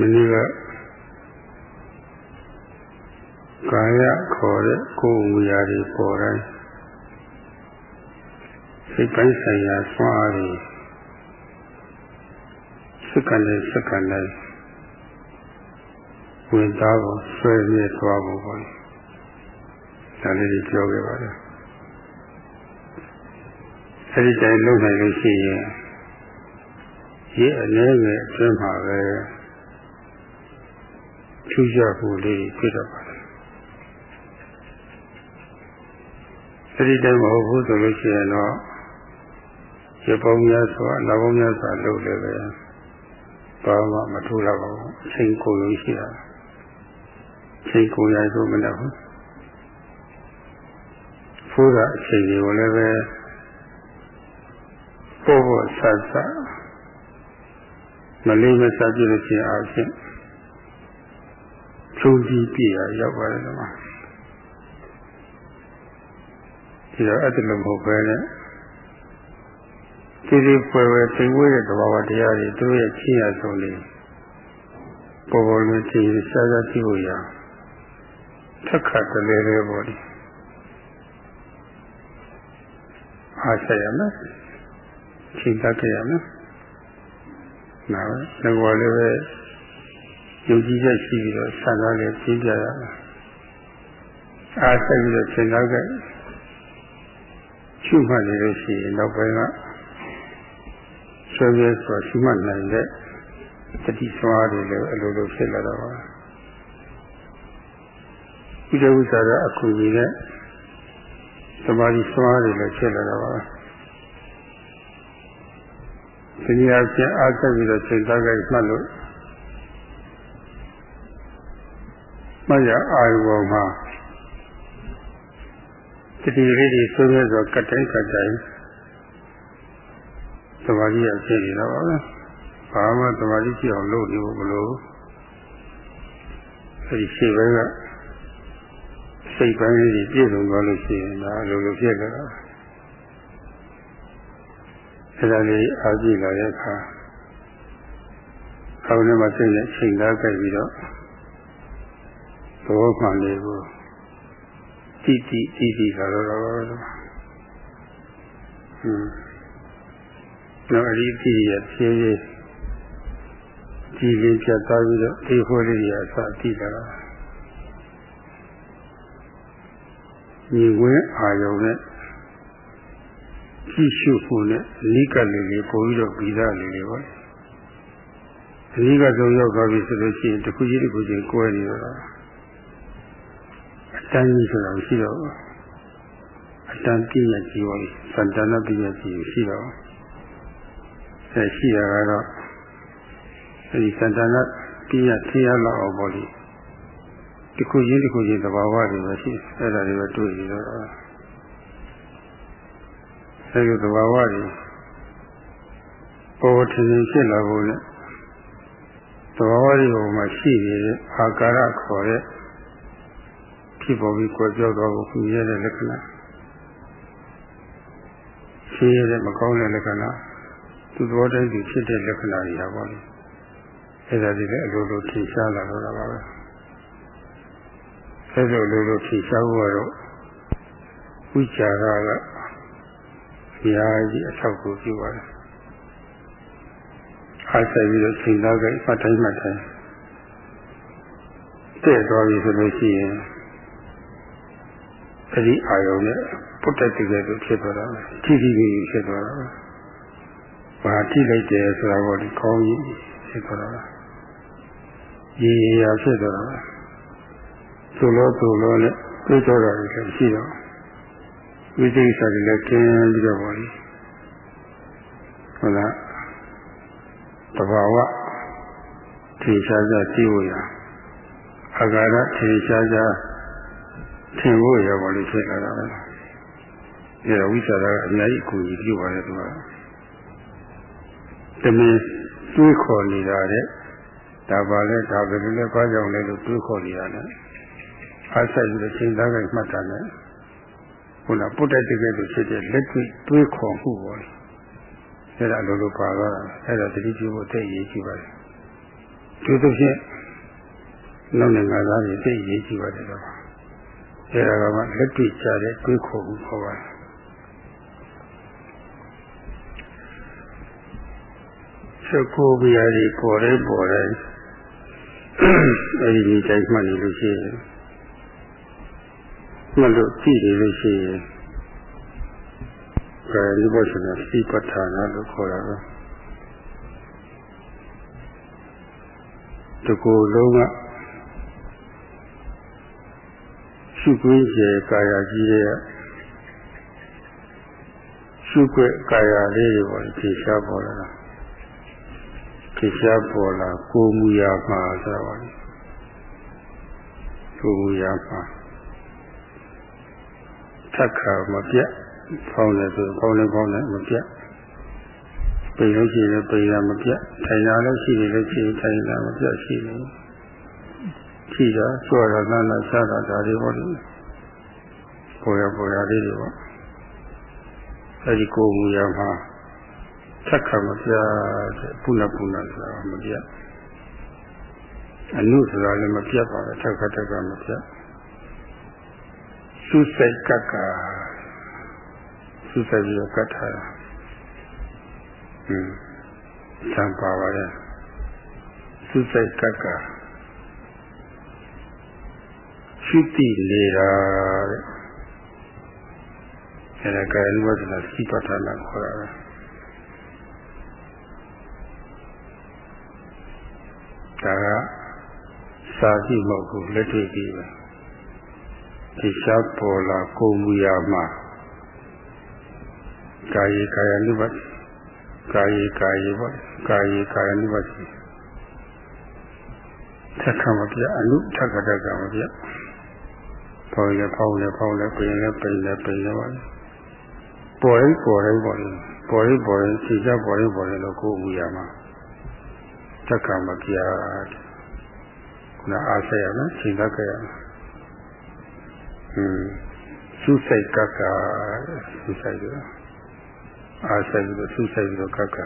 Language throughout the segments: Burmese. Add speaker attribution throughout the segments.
Speaker 1: မနေ့ကကာယခေါ်တဲ့ကိုယ်ဝူရာတွေပေါ်တိုင်းစိတ်ပိုင်းဆိုင်ရာဆွမ်းအားတွေစက္ကန့်နဲ့စက္ကန့်တိုင်းဝင်သားကိုဆွဲမြဲသွားဖို့ပေါ့ဒါလေးကြီးပြောခဲ့ပါတယ်အဲဒီတိုင်းလုပ်နိုင်လို့ရှိရင်ဒီအနေနဲ့အတွင်းမှာပဲ ထူးခြားမှုလေးဖြစ်တော့ပါတယ်အဲဒီတိုင်းမဟုတ်ဘူးဆိုလို့ရှိရင်တော့ရပောင်းများစွာလဘောင်းများစွာလုပ်လည်းပဲဘာမှမထူတော့ပါဘူးအချိန်ကိုလို့ရှိတာချိန်ကိုရဆိုမလို့ဘူးဖိုးတာအချိန်တွေကိုလည်းပဲပို့ဖို့ဆက်ဆက်မလေးမစားပြလို့ရှိရင်အဖြစ် ဖြုံးပြီးပြရရောက်ပါတယ်ကွာဒီတော့အဲ့ဒါလိုမဟုတ်ပဲနဲ့ဒီဒီဖွယ်ဖွယ်သိဝဲတဲ့သဘာဝတရားတွေသူတို့ရဲ့ချင်းရဆုံးလေးပေါ်ပေါ်လေးသိစားစားကြည့်ဖို့ရထက်ခါတလဲလဲပေါ့ဒီအားဆက်ရမယ်ချိန်တတ်ကြရမယ်နားပဲငါလည်းပဲ ယုံကြည်ချက်ရှိပြီးတော့ဆန္ဒလေးပြင်းပြရမယ်အားဆက်ပြီးတော့ချိန်တတ်ကြရှုမှတ်နေလို့ရှိရင်နောက်ပိုင်းကဆွေးနွေးဆိုရှုမှတ်နိုင်တဲ့တတိစွာတွေလည်းအလိုလိုဖြစ်လာတော့ပါဒီလိုဥစ္စာကအခုကြီးနဲ့သမာဓိစွာတွေလည်းဖြစ်လာတော့ပါဒီနေရာချင်းအားဆက်ပြီးတော့ချိန်သားကြိုက်မှတ်လို့ မရအာယုဘောမှာတတိလေးတွေဆွေးနွေးဆိုကတိုင်းကတိုင်းသမာဓိရဖြစ်နေတော့ပါပဲဘာမှသမာဓိရှိအောင်လုပ်နေဖို့မလိုအဲဒီရှိဘက်ကစိတ်ပိုင်းလေးပြည့်စုံသွားလို့ရှိရင်ဒါလိုလိုဖြစ်ကြတာအဲဒါလေးအားကြည့်လာတဲ့အခါအောင်းထဲမှာစိတ်နဲ့ချိန်သားကြိုက်ပြီးတော့ သောမှန်လေးကိုတိတိတိတိလာတော့တော့ဟွန်းတော့အရိတိရဖြည်းဖြည်းကြည်လင်းပြတ်သွားပြီးတော့ဒီဟိုလေးရအစတိလာတာညီဝင်းအာယုံနဲ့ကြည့်ရှုဖို့နဲ့နိကလေးလေးပို့ပြီးတော့ပြီးသားလေးလေးပေါ့အနိကဆုံးရောက်သွားပြီဆိုလို့ရှိရင်တစ်ခုချင်းတစ်ခုချင်းကိုယ်နေတော့အ တန်းကြီးဆိုတာရှိတော့အတန်းပြည့်ရကြည့်ပါလိစန္ဒနာပြည့်ရကြည့်ရှိတော့အဲရှိတာကတော့အဲဒီစန္ဒနာပြည့်ရထင်ရလောက်အောင်ပေါ့လေဒီခုချင်းဒီခုချင်းသဘာဝတွေပဲရှိအဲ့ဒါတွေပဲတွေ့နေတော့အဲဒီသဘာဝတွေပေါ်ထင်ထင်ဖြစ်လာဖို့နဲ့သဘာဝတွေပေါ်မှာရှိနေတဲ့အာကာရခေါ်တဲ့ ဖြစ်ပေါ်ပြီးကြွယ်ပြောက်သွားဖို့ခုရတဲ့လက္ခဏာရှိရတဲ့မကောင်းတဲ့လက္ခဏာသူသဘောတိုင်းဖြစ်တဲ့လက္ခဏာတွေပါပေါ့လေအဲ့ဒါတွေလည်းအလိုလိုထင်ရှားလာတော့တာပါပဲအဲ့လိုလိုလိုထင်ရှားဖို့ကတော့ဝိချာရကဘုရားကြီးအထောက်ကိုပြုပါတယ်အားဆက်ပြီးတော့ချိန်သားကြိုက်မှတ်တိုင်းမှတ်တိုင်းတဲ့သွားပြီဆိုလို့ရှိရင် အဲ့ဒီအာယုံနဲ့ပုတ်တက်တကယ်လို့ဖြစ်သွားတာကြည့်ကြည့်ပြီးဖြစ်သွားတာဘာကြည့်လိုက်တယ်ဆိုတာကိုဒီကောင်းကြီးဖြစ်သွားတာရေရာဖြစ်သွားတာဆိုလို့ဆိုလို့နဲ့တွေးကြတာလည်းရှိတော့ဝိသိကိစ္စတွေလည်းကျင်းပြီးတော့ပါလိဟုတ်လားတဘာဝထင်ရှားရှားသိဖို့ရအာဃာရထင်ရှားရှား ထင်ဖို့ရပါလိဖြစ်လာတာပဲအဲဒါဝိသရာကအများကြီးအကူကြီးပြုပါတယ်သူကတမင်တွေးခေါ်နေတာတဲ့ဒါပါလဲဒါပဲလေဘာကြောင့်လဲလို့တွေးခေါ်နေတာနဲ့အားဆက်ပြီးချိန်သားကြမှတ်တာနဲ့ခုနပုတ္တတကယ်လို့ဖြစ်တဲ့လက်တွေ့တွေးခေါ်မှုပေါ့လေအဲ့ဒါလိုလိုပါသွားတာအဲ့ဒါတတိပြုဖို့သိရေးကြည့်ပါလေဒီလိုဖြင့်နောက်နိုင်ငံသားတွေသိရေးကြည့်ပါတယ်တော့ အဲဒါကမှလက်တွေ့ကြတဲ့တွေးခေါ်မှုခေါ်ပါတယ်ချက်ကိုပြရည်ပေါ်တယ်ပေါ်တယ်အဲဒီဒီတိုင်းမှနေလို့ရှိရင်မှလို့ကြည့်နေလို့ရှိရင်ကာယ ानु ဘသနာစိပဋ္ဌာနာလို့ခေါ်တာပဲတကူလုံးက ရှုခွင့်ကျေကာယကြီးရဲ့ရှုခွင့်ကာယလေးတွေပေါ်ဖြေရှားပေါ်လာတာဖြေရှားပေါ်လာကိုမူရာမှာဆိုတော့ကိုမူရာမှာထက်ခါမပြတ်ဖောင်းတယ်ဆိုဖောင်းတယ်ဖောင်းတယ်မပြတ်ပိန်လို့ရှိရင်ပိန်တာမပြတ်ထိုင်တာလည်းရှိတယ်လည်းရှိထိုင်တာမပြတ်ရှိတယ် ရှိတာကျွတ်တာနာနာစားတာဒါတွေပေါ့လေပေါ်ရပေါ်ရလေးတွေပေါ့အဲဒီကိုယ်မူရမှာသက္ခမပြတဲ့ပုဏ္ဏပုဏ္ဏဆိုတာမပြတ်အနုဆိုတာလည်းမပြတ်ပါဘူးသက္ခတက္ကမပြတ်သုစိတ်ကကသုစိတ်ပြီးကတ်ထားတာဟင်းသံပါပါရဲ့သုစိတ်ကက ရှိတိနေတာတဲ့အဲဒါကာယ ानु ဝဒနာစိပဋ္ဌာနာခေါ်တာပဲဒါကစာကြည့်မဟုတ်ဘူးလက်တွေ့ကြည့်ပဲဒီရှားပေါ်လာကိုမူရမှာကာယေကာယ ानु ဝဒကာယေကာယေပေါ့ကာယေကာယ ानु ဝဒသက္ကမပြအနုထက္ကတကမပြ ဖောင်းရဖောင်းရဖောင်းရပိန်ရပိန်ရပိန်ရပါပေါ်ရင်ပေါ်ရင်ပေါ်ရင်ပေါ်ရင်ပေါ်ရင်ခြေချပေါ်ရင်ပေါ်ရင်လို့ကိုယ်မူရမှာသက္ကမပြခုနအားဆက်ရမယ်ချိန်သက်ကရမယ်ဟင်းသုစိတ်ကကသုစိတ်ကအားဆက်ပြီးတော့သုစိတ်ပြီးတော့ကက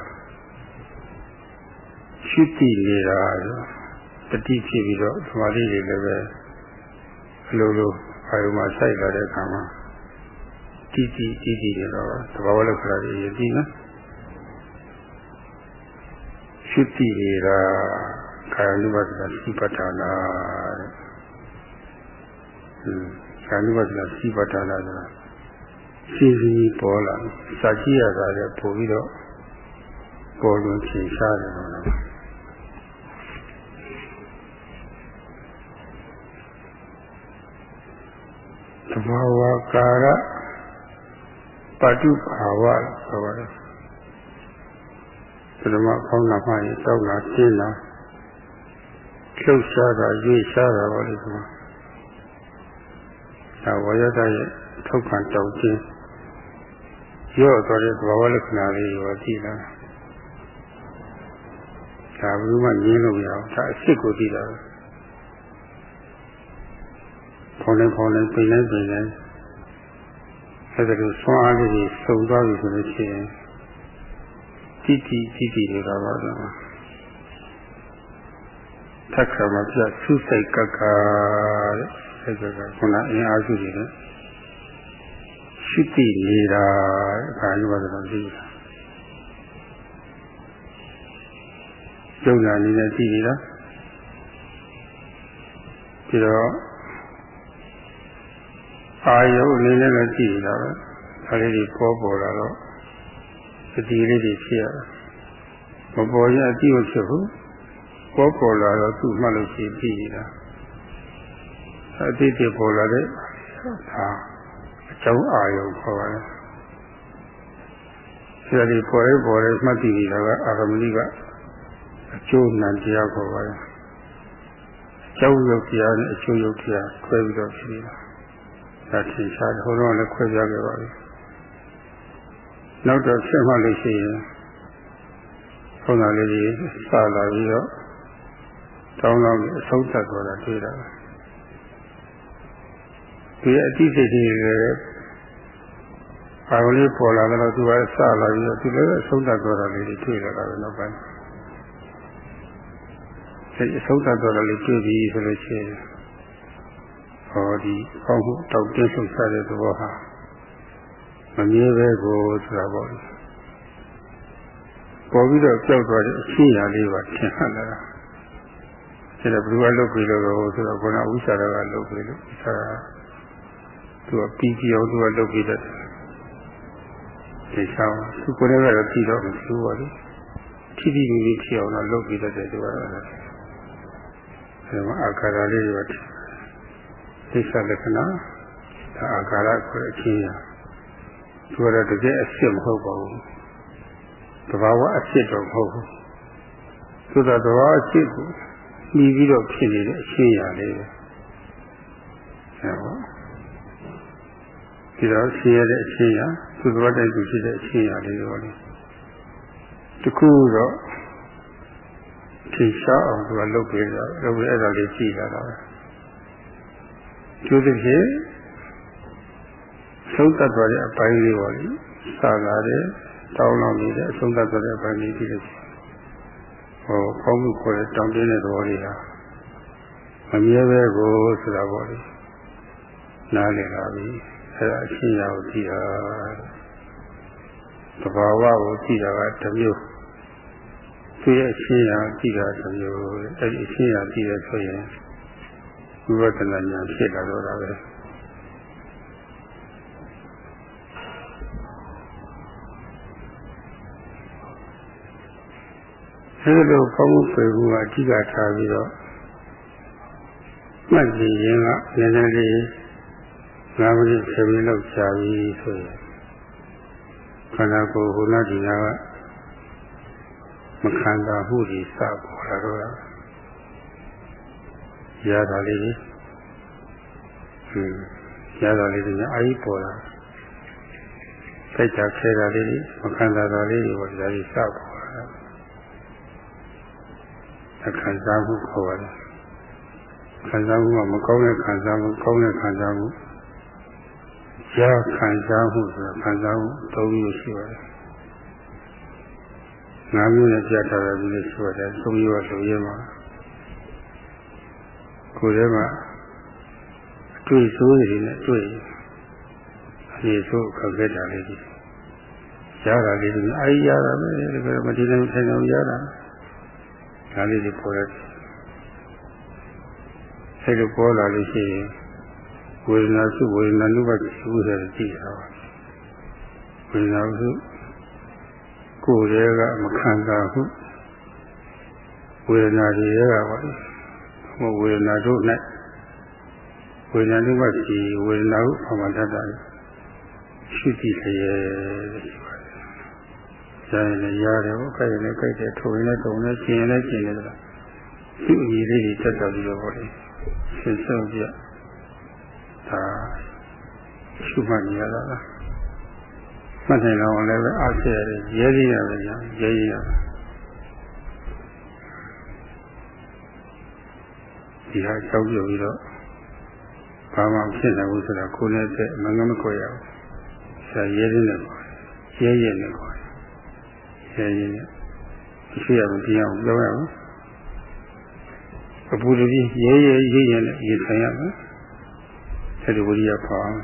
Speaker 1: ရှိတိနေတာတတိဖြစ်ပြီးတော့သမာဓိတွေလည်းပဲအလိုလို အာယုမှာစိုက်လာတဲ့အခါမှာတိတိတိတိတွေတော့သဘာဝလက္ခဏာတွေရည်တည်နော်ရှိတိနေတာကာယ ानु ဘသနာစိပဋ္ဌာနာတဲ့ဟင်းကာယ ानु ဘသနာစိပဋ္ဌာနာဆိုတာစီစီပေါ်လာစာကြည့်ရတာလည်းပို့ပြီးတော့ပေါ်လွန်ချင်ရှားတယ်တော့ ဘာဝကာရပတုဘာဝဆိုပါတယ်ပထမဖောင်းလာမှရင်တောက်လာတင်းလာလှုပ်ရှားတာရွေ့ရှားတာပါလိမ့်မယ်ဒါဝရဒရဲ့ထုတ်ခံတောက်ခြင်းရော့သွားတဲ့သဘာဝလက္ခဏာလေးကိုကြည့်လာဒါဘူးမှငင်းလို့မရဘူးဒါအစ်စ်ကိုကြည့်တာပဲ ဖောင်းနေဖောင်းနေပိန်နေပိန်နေအဲဒါလိုဆွမ်းအားလေးတွေစုံသွားပြီဆိုလို့ရှိရင်တိတိတိတိနေတာပါတော့သက္ကမပြသုစိတ်ကကတဲ့စိတ်ကကခုနအင်းအားစုတွေနဲ့ရှိတိနေတာအခါယူပါတော့သိတာကျုံနာနေနဲ့သိနေတာပြီးတော့ အာယုအနေနဲ့လည်းကြည့်နေတာပဲဒါလေးတွေပေါ်ပေါ်လာတော့စတိလေးတွေဖြစ်ရတာမပေါ်ရင်အတိမဖြစ်ဘူးပေါ်ပေါ်လာတော့သူ့မှတ်လို့ရှိပြီးနေတာအတိတ်ပေါ်လာတဲ့ဒါအကြောင်းအာယုခေါ်ပါတယ်ဒါဒီပေါ်ရဲပေါ်ရဲမှတ်တည်နေတာကအာရမဏိကအကျိုးနံတရားခေါ်ပါတယ်အကျိုးရုပ်တရားနဲ့အကျိုးရုပ်တရားခွဲပြီးတော့ဖြစ်နေတာ ဒါထင်ရှားတယ်ဟိုတော့လည်းခွဲပြခဲ့ပါပြီနောက်တော့ဆက်မှလို့ရှိရင်ခုနလေးကြီးစလာပြီးတော့တောင်းတော့အဆုံးသတ်သွားတာတွေ့တာဒီအတိတ်တွေလည်းအာရုံလေးပေါ်လာတော့သူကစလာပြီးတော့သူလည်းအဆုံးသတ်သွားတာလေးတွေတွေ့လာတာပဲနောက်ပိုင်းစအဆုံးသတ်တော့လည်းတွေ့ပြီဆိုလို့ရှိရင် ဟောဒီကောင်းမှုတောက်တင်းဆုပ်စားတဲ့သဘောဟာမမြဲပဲကိုဆိုတာပေါ့ပေါ်ပြီးတော့ကြောက်သွားတဲ့အရှင်းရာလေးပါထင်ဟလာတာဒါလည်းဘယ်လိုလုပ်ပြီးလို့ဆိုတော့ခုနဝိသရာကလုပ်ပြီးလို့ဝိသရာသူကပြီးပြီးအောင်သူကလုပ်ပြီးတဲ့ဒီဆောင်သူကိုယ်လည်းတော့ပြီးတော့မသိဘူးပါလေထိတိမိမိဖြစ်အောင်တော့လုပ်ပြီးတဲ့သူကအဲမှာအာခါရလေးတွေ သိစ္စာလက္ခဏာဒါအာခါရကိုအချင်းရသူကတော့တကယ်အစ်စ်မဟုတ်ပါဘူးတဘာဝအစ်စ်တော့မဟုတ်ဘူးသူကတဘာဝအစ်စ်ကိုမှီပြီးတော့ဖြစ်နေတဲ့အချင်းရလေးပဲအဲဟောဒီတော့ဆင်းရဲတဲ့အချင်းရသူသဘောတိုက်သူဖြစ်တဲ့အချင်းရလေးတော့လေတခုတော့ထင်ရှားအောင်သူကလုပ်ပေးတာလုပ်ပြီးအဲ့ဒါလေးကြည့်လာတာပဲ ကျိုးသဖြင့်ဆုံးတတ်သွားတဲ့အပိုင်းလေးပါလေစာလာတဲ့တောင်းလောင်းနေတဲ့အဆုံးတတ်သွားတဲ့အပိုင်းလေးကြည့်လို့ဟောကောင်းမှုခေါ်တဲ့တောင်းတင်းတဲ့သဘောလေးဟာမမြဲပဲကိုဆိုတာပေါ့လေနားလည်လာပြီအဲ့ဒါအရှင်းရကိုကြည့်တာသဘာဝကိုကြည့်တာကတစ်မျိုးသူရဲ့အရှင်းရကြည့်တာတစ်မျိုးအဲ့ဒီအရှင်းရကြည့်ရဆိုရင် ဝိပဿနာဉာဏ်ဖြစ်လာတော့တာပဲအဲဒီလိုကောင်းမှုပေမှုကအဓိကထားပြီးတော့မှတ်ကြည့်ရင်ကနည်းနည်းလေးငါးမိနစ်ဆယ်မိနစ်လောက်ကြာပြီဆိုရင်ခန္ဓာကိုယ်ဟိုနာဒီနာကမခံတာမှုတွေစပေါ်လာတော့ တာရတာလေးဟင်းရတာလေးတွေအာကြီးပေါ်လာစိတ်ချခဲတာလေးမခံတာတာလေးတွေပေါ်ဒါကြီးစပေါ်လာအခါစားမှုခေါ်ပါတယ်ခံစားမှုကမကောင်းတဲ့ခံစားမှုကောင်းတဲ့ခံစားမှုကြာခံစားမှုဆိုတာခံစားမှုသုံးမျိုးရှိပါတယ်ငါးမျိုးနဲ့ကြားထားတယ်ဒီလိုရှိပါတယ်သုံးမျိုးဆိုရင်မှာ ကိုယ်ထဲမှာအတွေ့ဆိုးတွေနဲ့တွေ့အနေဆိုးခက်ခဲ့တာလေးဒီရတာလေးဒီအာရတာပဲဒီကမဒီလည်းထိုင်အောင်ရတာဒါလေးတွေပေါ်ရတယ်အဲလိုပေါ်လာလို့ရှိရင်ဝေဒနာစုဝေဒနာနုပါတိစုဆိုတဲ့ကြည့်တာပါဝေဒနာစုကိုယ်ရဲ့ကမခံစားဘူးဝေဒနာတွေရဲ့ကပါ မဝေဒနာတို့၌ဝေဒနာနုပါတိဝေဒနာဟုအမှန်တတ်တာရှိကြည့်လျက်ရှိပါတယ်။ဇာရင်လည်းရတယ်ဟောကြိုက်ရင်လည်းကြိုက်တယ်ထုံရင်လည်းထုံတယ်ကျင်ရင်လည်းကျင်တယ်ဆိုတာသူ့အရေးလေးတွေတက်တော်ပြီးတော့ဟောတယ်ရှင်းဆုံးပြဒါရှုမှတ်နေရတာလားမှတ်နိုင်တော့လည်းပဲအားဆက်ရတယ်ရဲရရပဲညာရဲရရ ဒီဟာကြောက်ကြပြီးတော့ဘာမှဖြစ်နိုင်ဘူးဆိုတာကိုယ်နဲ့တည်းမငမကိုရဘူးဆရာရဲရင်းနဲ့ရဲရဲနဲ့ခေါ်တယ်ရဲရဲနဲ့ရှိရမပြောင်းပြောရအောင်အပူတကြီးရဲရဲရဲရဲနဲ့ရေဆိုင်ရမယ်အဲဒီဝိရိယဖောင်း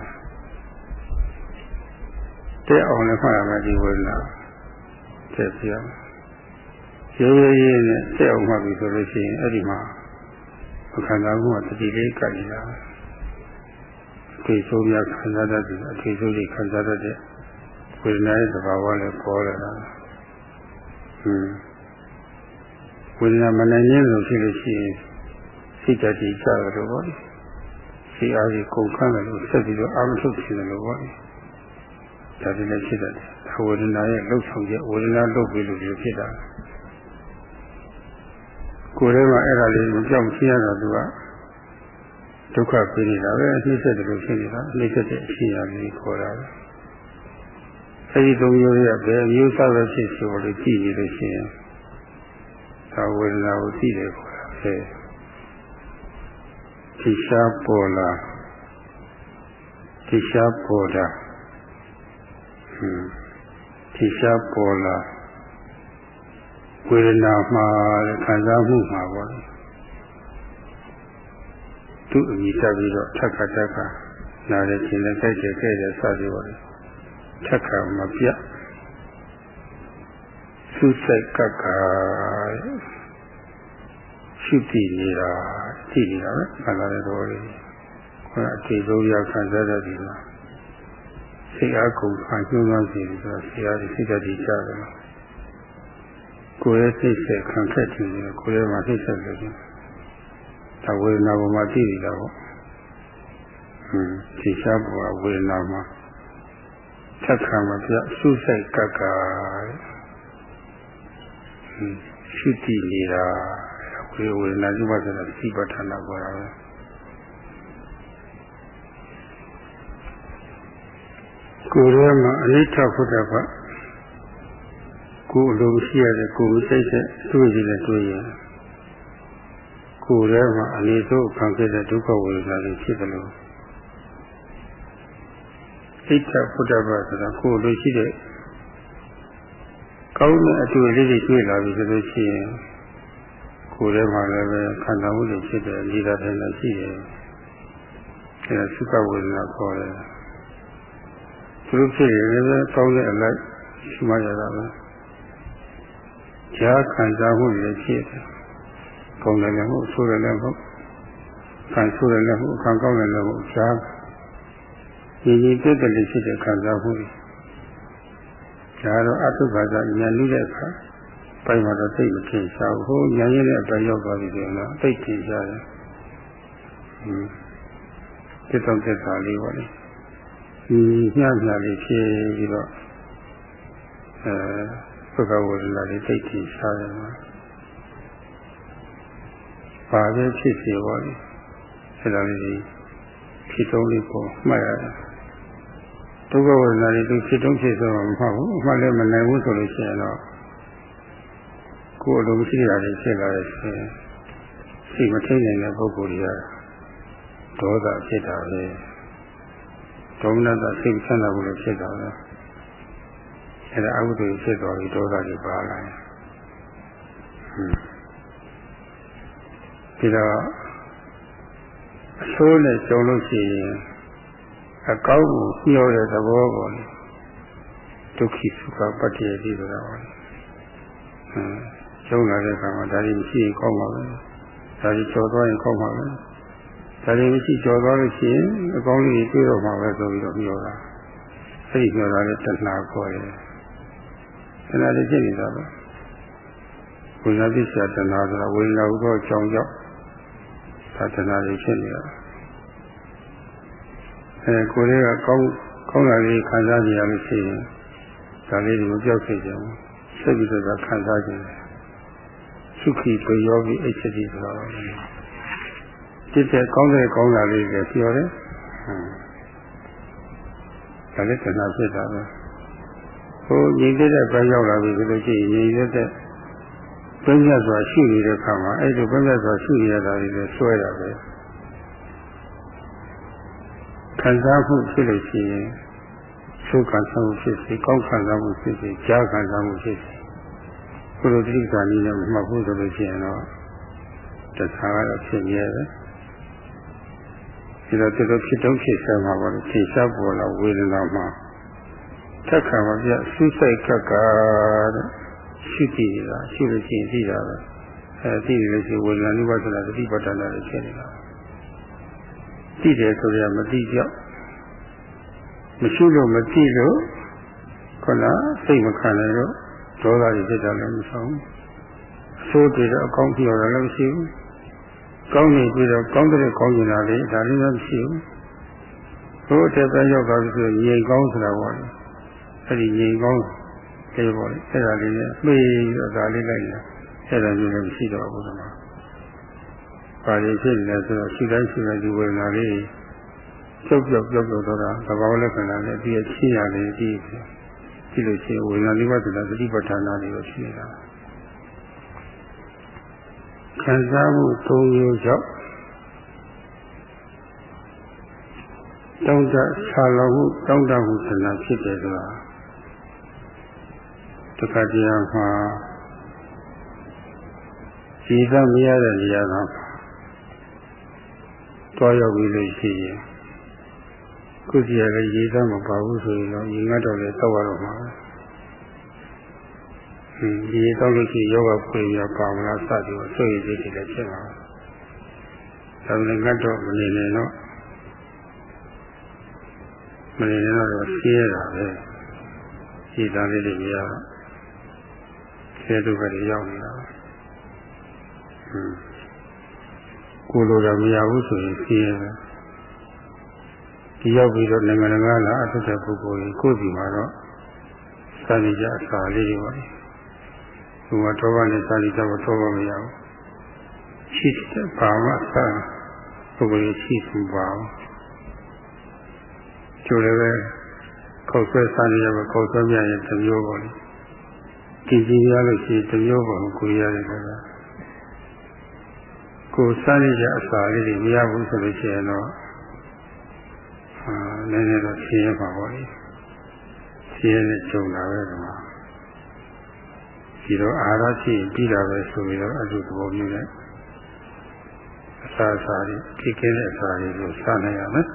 Speaker 1: တဲ့အောင်လည်းဖတ်ရမယ်ဒီဝိညာဉ်တဲ့ပြရရဲရဲရဲနဲ့တဲ့အောင်မှပြီဆိုလို့ရှိရင်အဲ့ဒီမှာ ခန္ဓာကိုယ်ကတတိလေးကပ်နေတာအထေဆိုးများခံစားတတ်တယ်အထေဆိုးတွေခံစားတတ်တဲ့ဝေဒနာရဲ့သဘာဝလည်းပေါ်လာတာဟွန်းဝေဒနာမနိုင်ခြင်းလို့ရှိလို့ရှိရင်စိတ်တတိကြရလို့ပေါ့စိတ်အားကြီးကုန်ခန်းတယ်လို့ဆက်ပြီးတော့အာမထုတ်ခြင်းလို့ပေါ့ဒါတွေလည်းဖြစ်တတ်တယ်ဝေဒနာရဲ့လှုပ်ဆောင်ချက်ဝေဒနာလှုပ်ပြီးလို့ဖြစ်တာ ကိုယ်ထဲမှာအဲ့ဒါလေးမကြောက်ဖြစ်ရတော့သူကဒုက္ခပေးနေတာပဲအနှိမ့်ဆက်တယ်လို့ဖြစ်နေတာအနှိမ့်ဆက်တဲ့အရှိရာလေးခေါ်တာပဲအဲဒီသုံးမျိုးရဲ့ဘယ်မျိုးစားပဲဖြစ်ဆိုလို့ကြည့်ရလို့ရှိရင်သာဝေဒနာကိုသိတယ်ခေါ်တာပဲထိရှားပေါ်လာထိရှားပေါ်တာဟွန်းထိရှားပေါ်လာ ဝေဒနာမှာခံစားမှုမှာပေါ့သူ့အမိတက်ပြီးတော့ထက်ခါထက်ခါနားတဲ့ခြင်းနဲ့ကြိုက်ကြခဲ့တဲ့စသည်ပါလေထက်ခါမပြတ်သူစိတ်ကကရှိတည်နေတာတည်နေတာပဲခန္ဓာရဲ့တော်လေးခေါင်းအခြေဆုံးရခံစားတတ်တယ်လားစိတ်အားကုန်ခံကျုံးသွားစီတယ်ဆိုတာဆရာကြီးစိတ်တည်းကြားတယ် ကိုယ်ရဲ့စိတ်ဆက်ခံခက်တယ်ကိုယ်ရဲ့မှာစိတ်ဆက်တယ်ဒါဝေဒနာပေါ်မှာတည်နေတာပေါ့ဟွန်းသိရှားပေါ်ဝေဒနာမှာထက်ခံမပြစုစိတ်ကကရှိတည်နေတာဝေဝေဒနာကျုပ်ပါဆိုတာသိပဋ္ဌာနာပေါ်တာပဲကိုယ်ထဲမှာအနိဋ္ဌဖုဒ္ဓက ကိုယ်အလိုရှိရတဲ့ကိုယ်စိတ်တဲ့တွေ့ကြည့်လဲတွေ့ရင်ကိုယ်ထဲမှာအနိစ္စခံခဲ့တဲ့ဒုက္ခဝေဒနာတွေဖြစ်တယ်လို့စိတ်ထဖုဒ္ဓဘာဆိုတာကိုယ်လိုရှိတဲ့ကောင်းတဲ့အတွေ့အကြုံတွေတွေ့လာပြီဆိုလို့ရှိရင်ကိုယ်ထဲမှာလည်းပဲခန္ဓာမှုတွေဖြစ်တယ်လေသာတယ်လည်းရှိတယ်အဲဒါသုခဝေဒနာခေါ်တယ်သူတို့ဖြစ်ရင်လည်းကောင်းတဲ့အလိုက်ရှိမှရတာပဲ ကြားခံစားမှုတွေဖြစ်တယ်ကောင်းတယ်လည်းမဟုတ်ဆိုးတယ်လည်းမဟုတ်ခံဆိုးတယ်လည်းမဟုတ်ခံကောင်းတယ်လည်းမဟုတ်ကြားရည်ရည်တက်တယ်ဖြစ်တဲ့ခံစားမှုတွေဒါတော့အတုခါသာဉာဏ်လေးတဲ့အခါပိုင်မှာတော့သိမထင်ရှားဘူးဟိုဉာဏ်ရည်နဲ့အပိုင်ရောက်သွားပြီဆိုရင်တော့သိထင်ရှားတယ်ဟင်းတက်တော့တက်တာလေးပါလေဒီညံ့ညံ့လေးဖြစ်ပြီးတော့အဲ ဘုရားဝရဏလေးသိထင်ရှားတယ်မှာပါပဲဖြစ်စီပါလေအဲဒါလေးဖြစ်တုံးလေးကိုမှတ်ရတယ်ဒုက္ခဝေဒနာတွေသူဖြစ်တုံးဖြစ်ဆိုတော့မဟုတ်ဘူးအမှတ်လည်းမနိုင်ဘူးဆိုလို့ရှိရင်တော့ကိုယ်အလိုမရှိတာတွေဖြစ်လာတဲ့ရှင်စိတ်မထိန်နိုင်တဲ့ပုဂ္ဂိုလ်တွေကဒေါသဖြစ်တာပဲဒေါမနတစိတ်ဆန္ဒမှုလည်းဖြစ်တာပဲ အဲဒါအဝိဒ္ဓဖြစ်သွားပြီးဒေါသတွေပါလာရင်ဒီတော့အဆိုးနဲ့ကြုံလို့ရှိရင်အကောက်ကိုညှောတဲ့သဘောပေါ်လေဒုက္ခိသုခပတ္တိယတိဆိုတာပါလေဟမ်ကျုံလာတဲ့အခါမှာဒါတွေမရှိရင်ကောင်းပါပဲဒါတွေကျော်သွားရင်ကောင်းပါပဲဒါတွေမရှိကျော်သွားလို့ရှိရင်အကောင်းလေးတွေတွေ့တော့မှာပဲဆိုပြီးတော့ညှောတာအဲ့ဒီညှောတာလည်းတဏှာခေါ်တယ် တဏှာလေးဖြစ်နေတာပဲဝိညာဉ်ပစ္စယတဏှာဆိုတာဝိညာဉ်ဥသောအကြောင်းကြောင့်ဒါတဏှာလေးဖြစ်နေတာအဲကိုယ်လေးကကောင်းကောင်းလာလေးခံစားကြရလို့ရှိရင်ဒါလေးကိုကြောက်ခဲ့ကြဘူးစိတ်ပြီးတော့ခံစားကြတယ်သုခိပယောဂိအစ္ဆတိဆိုတော့တိတဲ့ကောင်းတဲ့ကောင်းလာလေးတွေပြောတယ်ဟမ်ဒါလည်းတဏှာဖြစ်တာပဲ ဟိုညီတဲ့ဘက်ရောက်လာပြီဆိုလို့ရှိရင်ညီတဲ့ပြင်းရစွာရှိနေတဲ့ခါမှာအဲ့ဒီပြင်းရစွာရှိရတာတွေလည်းဆွဲတာပဲခံစားမှုဖြစ်လို့ရှိရင်သုခံစားမှုဖြစ်စေကောင်းခံစားမှုဖြစ်စေကြားခံစားမှုဖြစ်စေဘုလိုတိက္ခာနည်းနဲ့မှတ်ဖို့ဆိုလို့ရှိရင်တော့တခြားကတော့ဖြစ်မြဲပဲဒီတော့တော်ဖြစ်တော့ဖြစ်ဆဲမှာပါလို့ဖြေရှားပေါ်လာဝေဒနာမှာ ထက်ခံပါပြဆုစိတ်ကကတဲ့ရှိကြည့်နေတာရှိလို့ရှိရင်သိတာပဲအဲသိတယ်လို့ရှိရင်ဝေဒနာနိဗ္ဗာန်ဆိုတာသတိပဋ္ဌာန်တွေဖြစ်နေတာသိတယ်ဆိုရမသိကြောက်မရှိလို့မသိလို့ခဏစိတ်မခံနိုင်တော့ဒေါသတွေဖြစ်တာလည်းမဆောင်အဆိုးတွေတော့အကောင်းပြောတာလည်းမရှိဘူးကောင်းနေပြီးတော့ကောင်းတဲ့ကောင်းကျင်တာလေဒါလည်းမရှိဘူးဘုရားတဲ့ပဲရောက်သွားပြီဆိုရင်ငြိမ်ကောင်းဆိုတာပေါ့လေ အဲ့ဒီငြိမ်ကောင်းလေးပေါ့လေအဲ့ဒါလေးနဲ့မှေးပြီးတော့ဒါလေးလိုက်လာအဲ့ဒါမျိုးလည်းမရှိတော့ဘူးကွာပါဠိဖြစ်နေတယ်ဆိုတော့ရှိတိုင်းရှိတိုင်းဒီဝေဒနာလေးကြောက်ကြောက်ကြောက်ကြောက်တော့တာသဘောလက္ခဏာနဲ့ဒီအချင်းရလေးဒီဒီလိုချင်းဝေဒနာလေးပါးဆိုတာသတိပဋ္ဌာန်လေးကိုရှိနေတာခံစားမှု၃မျိုးကြောင့်တောင်းတဆာလောမှုတောင်းတမှုဆန္ဒဖြစ်တယ်ဆိုတာ တခါတည်းမှာဒီသမရတဲ့နေရာကသွားရောက်ပြီးလို့ရှိရင်ခုစီရလည်းရေသားမပါဘူးဆိုရင်တော့ရေငတ်တော့လည်းတောက်ရတော့မှာပဲဒီတောက်လို့ရှိရင်ယောဂဖွေရပါမလားစသည်ကိုဆွေးရည်တွေလည်းဖြစ်မှာဒါပေမဲ့ငတ်တော့မနေနဲ့တော့မနေနဲ့တော့ရှင်းရတာပဲရေသားလေးတွေရတော့ ဆဲဒုက္ခတွေရောက်နေတာဟွန်းကိုလိုတော့မရဘူးဆိုရင်ရှင်းရတယ်ဒီရောက်ပြီးတော့နိုင်ငံတကာလာအထုတဲ့ပုဂ္ဂိုလ်ကြီးကိုယ်စီမှာတော့စာရိကြအစာလေးတွေပါလေသူကတော့ဘာနဲ့စာရိကြတော့တော့မရဘူးရှိတဲ့ဘာမှစာပုဂ္ဂိုလ်ကြီးရှိသူပါဘူးကျိုးလည်းပဲခောက်ဆွဲစာရိကြပဲခောက်ဆွဲပြရင်တစ်မျိုးပါလေ ဒီကြည့်ရလို့ရှိရင်တစ်မျိုးပါကိုရတယ်ကွာကိုစာရိကြအစာလေးတွေမရဘူးဆိုလို့ရှိရင်တော့အာနည်းနည်းတော့ရှင်းရပါပါလိမ့်ရှင်းရနဲ့ကြုံလာပဲကွာဒီတော့အာရရှိပြီးတာပဲဆိုပြီးတော့အတူသဘောမျိုးနဲ့အစာအစာတွေဖြစ်ခဲ့တဲ့အစာတွေကိုစားနိုင်ရမယ်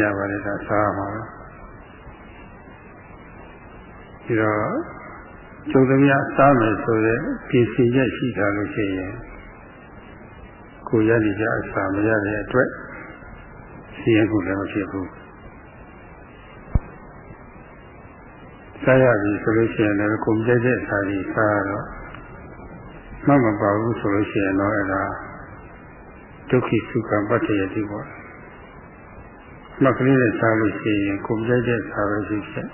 Speaker 1: ရပါတယ်ဒါစားမှာ ဒီတော့ကျုံသမျှစားမယ်ဆိုတဲ့ပြင်ဆင်ချက်ရှိတာလို့ရှိရင်ကိုရည်ကြအစာမရတဲ့အတွက်ဆင်းရဲမှုလည်းမဖြစ်ဘူးစားရပြီဆိုလို့ရှိရင်လည်းကိုကြိုက်တဲ့အစာကြီးစားရတော့မှမပါဘူးဆိုလို့ရှိရင်တော့အဲ့ဒါဒုက္ခိစုကပတ္တယတိပေါ့မှတ်ကလေးနဲ့စားလို့ရှိရင်ကိုကြိုက်တဲ့အစာပဲရှိဖြစ်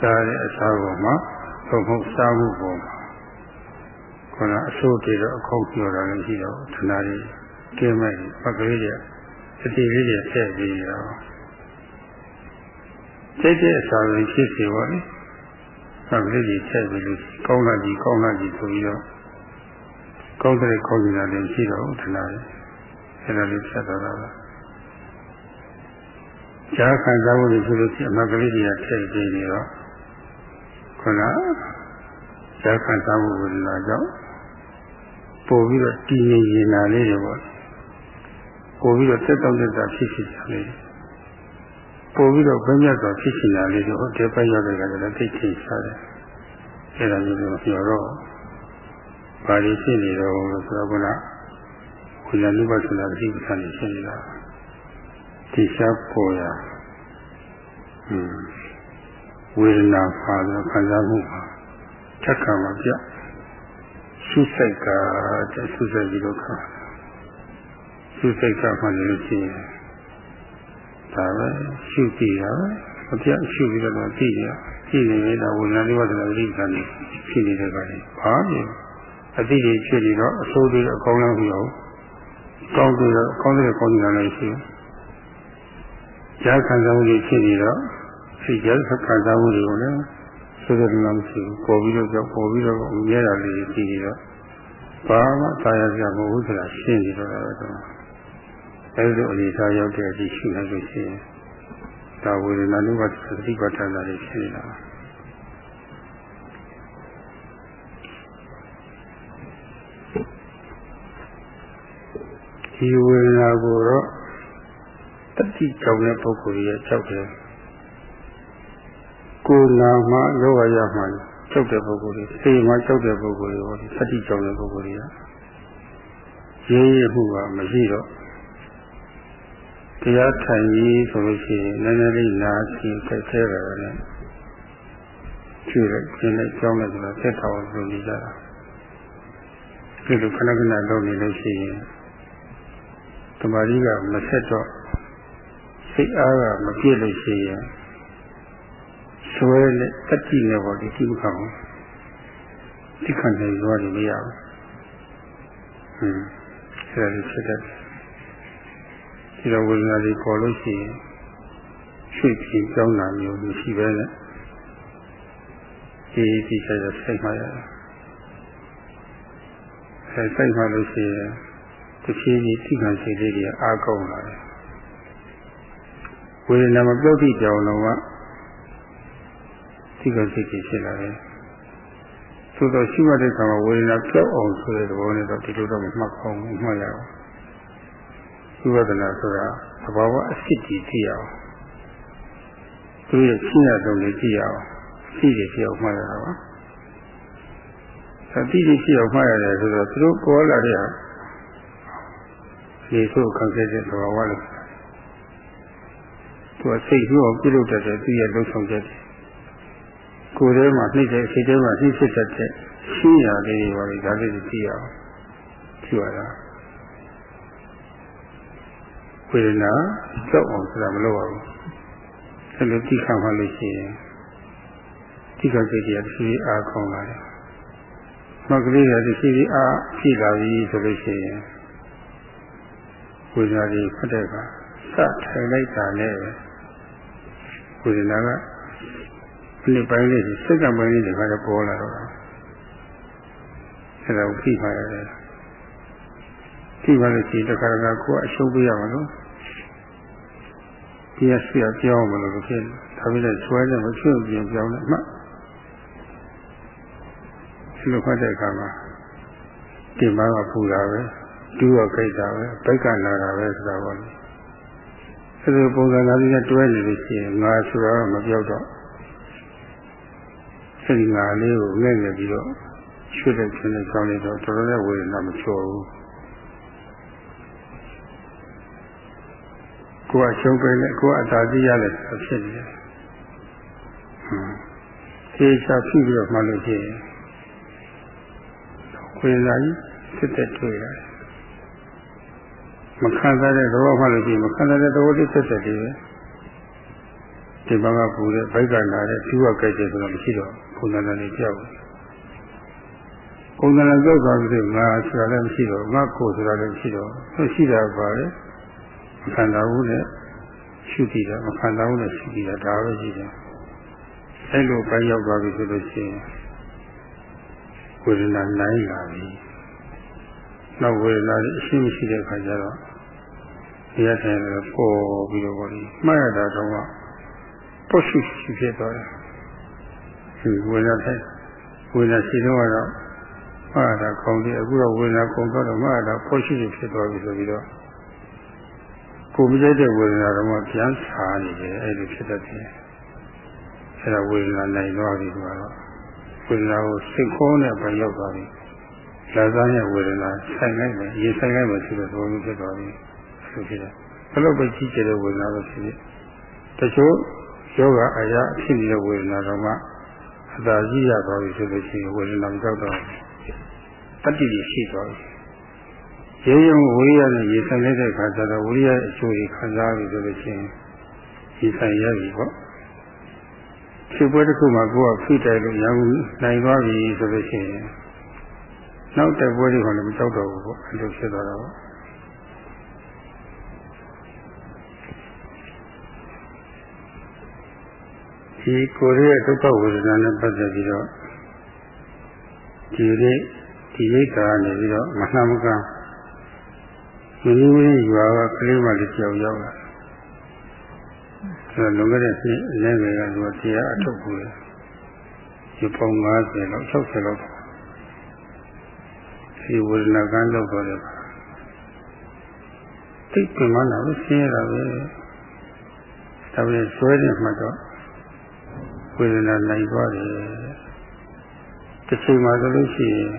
Speaker 1: စားတဲ့အစာပေါ်မှာဘုံဘုံစားမှုပေါ်မှာခေါင်းအဆိုးတွေတော့အခုံပြောတာလည်းရှိတော့ဌာနကြီးကျင်းမဲ့မှတ်ကလေးတွေအတိလေးတွေထည့်ပြီးတော့စိတ်တဲ့အစာတွေဖြစ်စီပါလေ။ဟုတ်ကလေးကြီးထည့်ပြီးလို့ကောင်းလာကြီးကောင်းလာကြီးဆိုပြီးတော့ကောင်းတဲ့ကောင်းနေတာလည်းရှိတော့ထနာတယ်။အဲ့ဒါလေးဖြတ်တော့တာပါ။ဈာခံစားမှုတွေဆိုလို့ရှိရင်အမကလေးတွေကထည့်ပြီးပြီးတော့ ခုနဈာခံစားမှုဝေဒနာကြောင့်ပို့ပြီးတော့တည်ငြိမ်နေတာလေးတွေပေါ့ပို့ပြီးတော့တက်တောင့်တက်တာဖြစ်ဖြစ်ကြလေပို့ပြီးတော့ဘယ်မြတ်စွာဖြစ်ချင်တာလေးတွေဟိုတေပိုက်ရောက်တဲ့ကလည်းသိချင်စားတယ်အဲဒါမျိုးကိုပြောတော့ဘာလို့ဖြစ်နေတော့ဆိုတော့ကဝိညာဉ်ဥပဒနာတိပ္ပံနေဖြစ်နေတာဒီရှားပေါ်ရอืม ဝေဒနာပါတော့ခံစားမှုပါထက်ခံမှာပြရှုစိတ်ကတရှုစိတ်ပြီးတော့ခါရှုစိတ်ကမှလည်းရှိရင်ဒါပဲရှုကြည့်ရအပြတ်ရှုပြီးတော့ကြည့်ရကြည့်နေရင်တော့ဝိညာဉ်လေးဝဒနာတိကံဖြစ်နေတဲ့ကလေးဘာလဲအတိတွေဖြစ်နေတော့အဆိုးတွေအကောင်းဆုံးပြောကောင်းတယ်တော့ကောင်းတယ်ကောင်းတယ်လည်းရှိကြားခံစားမှုတွေဖြစ်နေတော့ ဒီကြားခံစားမှုတွေကိုလည်းဆိုတဲ့လူမရှိဘူးပေါ်ပြီးတော့ကြောက်ပေါ်ပြီးတော့မြဲတာလေးကြည့်နေတော့ဘာမှသာယာစရာမဟုတ်ဘူးဆိုတာရှင်းနေတော့တာပဲတော့အဲဒီလိုအနေထားရောက်တဲ့အထိရှိနေလို့ရှိရင်ဒါဝေဒနာနုပါသတိပဋ္ဌာန်တွေဖြစ်နေတာဒီဝေဒနာကိုတော့တတိကြောင့်တဲ့ပုဂ္ဂိုလ်ရဲ့ကြောက်တယ် ကိုယ်နာမှလောကရမှကြောက်တဲ့ပုဂ္ဂိုလ်တွေစိတ်မှကြောက်တဲ့ပုဂ္ဂိုလ်တွေဟောဒီတတိကြောင့်တဲ့ပုဂ္ဂိုလ်တွေကရေးရမှုကမရှိတော့တရားထိုင်ကြီးဆိုလို့ရှိရင်နည်းနည်းလေးနားကြည့်ခဲ့ခဲ့တယ်နဲ့ကျူတဲ့ကျင်းတဲ့ကြောင်းနဲ့ဆိုတာသက်တော်လို့နေကြတာဒီလိုခဏခဏလုပ်နေလို့ရှိရင်တမာရီကမဆက်တော့စိတ်အားကမပြည့်လို့ရှိရင် ဆွဲနဲ့တတိနဲ့ပေါ့ဒီတိမခံဘူးတိခံနေရောနေမရဘူးဟင်းဆရာကြီးဖြစ်တဲ့ဒီလိုဝိညာဉ်တွေပေါ်လို့ရှိရင်ရွှေ့ပြီးကြောင်းတာမျိုးမရှိပဲနဲ့ဒီဒီဆိုင်ရစိတ်မှရတယ်အဲစိတ်မှလို့ရှိရင်တဖြည်းဖြည်းသိခံစိတ်လေးတွေအားကောင်းလာတယ်ဝေဒနာမပြုတ်တိကြောင် တော့သိခံစိတ်ကြီးဖြစ်လာတယ်သို့တော့ရှိမှတဲ့ခါမှာဝေဒနာပြောက်အောင်ဆိုတဲ့သဘောနဲ့တော့ဒီလိုတော့မမှတ်အောင်မှတ်ရအောင်ဝိပဿနာဆိုတာသဘာဝအစစ်ကြီးသိအောင်သူရဲ့ရှင်းရဆုံးလေးကြည့်အောင်သိတယ်ဖြစ်အောင်မှတ်ရတာပါသတိတွေဖြစ်အောင်မှတ်ရတယ်ဆိုတော့သူတို့ပေါ်လာတဲ့လေဆိုခံခဲ့တဲ့သဘာဝလို့သူကစိတ်ဆိုးပြုလုပ်တတ်တဲ့သူရဲ့လုံဆောင်ချက် ကိုယ်ထဲမှာနှိမ့်တဲ့စိတ်ထဲမှာနှိမ့်စစ်တတ်တဲ့ရှင်းရလေးတွေပါလေဒါလေးကိုကြည့်အောင်ကြည့်ရတာဝေဒနာကြောက်အောင်ဆိုတာမလုပ်ရဘူးအဲလိုတိခါမှလို့ရှိရင်တိခါစိတ်ကြီးတစ်စီးအားကောင်းလာတယ်မကလေးကတစ်စီးအားဖြည့်လာပြီဆိုလို့ရှိရင်ဝေဒနာကြီးဖတ်တဲ့အခါစထိုင်လိုက်တာနဲ့ဝေဒနာက ဒီပိုင်းလေးစိတ်ကပိုင်းလေးတွေကလည်းပေါ်လာတော့အဲဒါကိုကြည့်ပါရတယ်ကြည့်ပါလို့ရှိရင်တခါတခါကိုယ်အရှုံးပေးရမှာလို့ဒီရစီပြောင်းမလို့ဖြစ်ဒါပေမဲ့ဆွဲတယ်မချွတ်ပြင်ပြောင်းတယ်မှဒီလိုဖတ်တဲ့အခါမှာဒီမှာကပူတာပဲဒူးရခိတ်တာပဲဘိုက်ကလာတာပဲဆိုတာပေါ့လေအဲဒီပုံစံသားကြီးနဲ့တွဲနေလို့ရှိရင်ငါဆိုတာမပြောက်တော့ အဲဒီငါလေးကိုငဲ့ငယ်ပြီးတော့ရွှေ့တဲ့ခြင်းနဲ့ကြောင်းနေတော့တော်တော်လေးဝေဒနာမချော်ဘူးကိုယ်ကရှုံးပေးနဲ့ကိုယ်အသာသိရတဲ့ဖြစ်နေတယ်ဟမ်သေချာဖြစ်ပြီးတော့မှလို့ရှိရင်ဝေဒနာကြီးစစ်သက်တွေ့ရတယ်မခံစားတဲ့သဘောမှလို့ရှိရင်မခံစားတဲ့သဘောလေးစစ်သက်တည်းပဲဒီဘက်ကပူတဲ့ဘိုက်ကလာတဲ့ကျူးရကြိုက်တယ်ဆိုတော့မရှိတော့ဘုံ နာနဲ့ကြောက်ဘူးဘုံနာကြောက်သွားပြီးငါဆိုတာလည်းမရှိတော့ငါကိုဆိုတာလည်းမရှိတော့သူရှိတာပါလေမခံစားဘူးနဲ့ရှုတည်တာမခံစားဘူးနဲ့ရှုတည်တာဒါပဲရှိတယ်အဲ့လိုပိုင်းရောက်သွားပြီဆိုလို့ရှိရင်ဝေဒနာနိုင်လာပြီနောက်ဝေဒနာအရှင်းမရှိတဲ့အခါကျတော့ဒီရတဲ့ပေါ်ပြီးတော့ဘောဒီမှားရတာတော့ပုတ်ရှိရှိဖြစ်သွားတယ် ဒီဝေဒနာတဲ့ဝေဒနာရှိတော့တော့မှားတာကောင်းတယ်အခုတော့ဝေဒနာကုန်တော့မှားတာပုတ်ရှိရှိဖြစ်သွားပြီဆိုပြီးတော့ကိုမကြိုက်တဲ့ဝေဒနာတော့ပြန်ဆာနေတယ်အဲ့လိုဖြစ်တတ်တယ်အဲ့ဒါဝေဒနာနိုင်သွားပြီဆိုတော့ဝေဒနာကိုစိတ်ခေါင်းနဲ့ပြန်ရောက်သွားပြီလာစားရဲ့ဝေဒနာဆိုင်လိုက်မယ်ရေဆိုင်လိုက်မယ်ဆိုတော့သဘောမျိုးဖြစ်သွားပြီဆိုဖြစ်တယ်ဘယ်လိုပဲကြီးကျယ်တဲ့ဝေဒနာပဲဖြစ်ဖြစ်တချို့ယောဂအရာဖြစ်နေတဲ့ဝေဒနာတော့မှ အသာကြီးရသွားပြီဆိုလို့ရှိရင်ဝေဒနာမကြောက်တော့တတိယရှိသွားပြီရေယုံဝိရိယနဲ့ရေဆိုင်လိုက်တဲ့အခါကျတော့ဝိရိယအကျိုးကြီးခံစားပြီဆိုလို့ရှိရင်ရေဆိုင်ရပြီပေါ့ဖြစ်ပွဲတစ်ခုမှာကိုယ်ကဖိတိုက်လို့ရံနိုင်သွားပြီဆိုလို့ရှိရင်နောက်တဲ့ပွဲတွေကလည်းမကြောက်တော့ဘူးပေါ့အဲ့လိုဖြစ်သွားတာပေါ့ ဒီကိုယ်ရဲ့ဒုက္ခဝေဒနာနဲ့ပတ်သက်ပြီးတော့ဒီနေ့ဒီရိတ်တာနေပြီးတော့မနှမကဒီနည်းနည်းရွာကကလေးမလေးကြောက်ရောက်လာအဲလွန်ခဲ့တဲ့နှစ်လည်းငယ်ကသူကတရားအထုတ်ဘူးလေဒီပုံ90လောက်60လောက်ဒီဝေဒနာကန်းလောက်တော့တယ်သိပင်မနာလို့ဆင်းရတာပဲဒါပေမဲ့ဆွဲနေမှတော့ ဝေဒနာနိုင်သွားတယ်တစ်ချိန်မှဆိုလို့ရှိရင်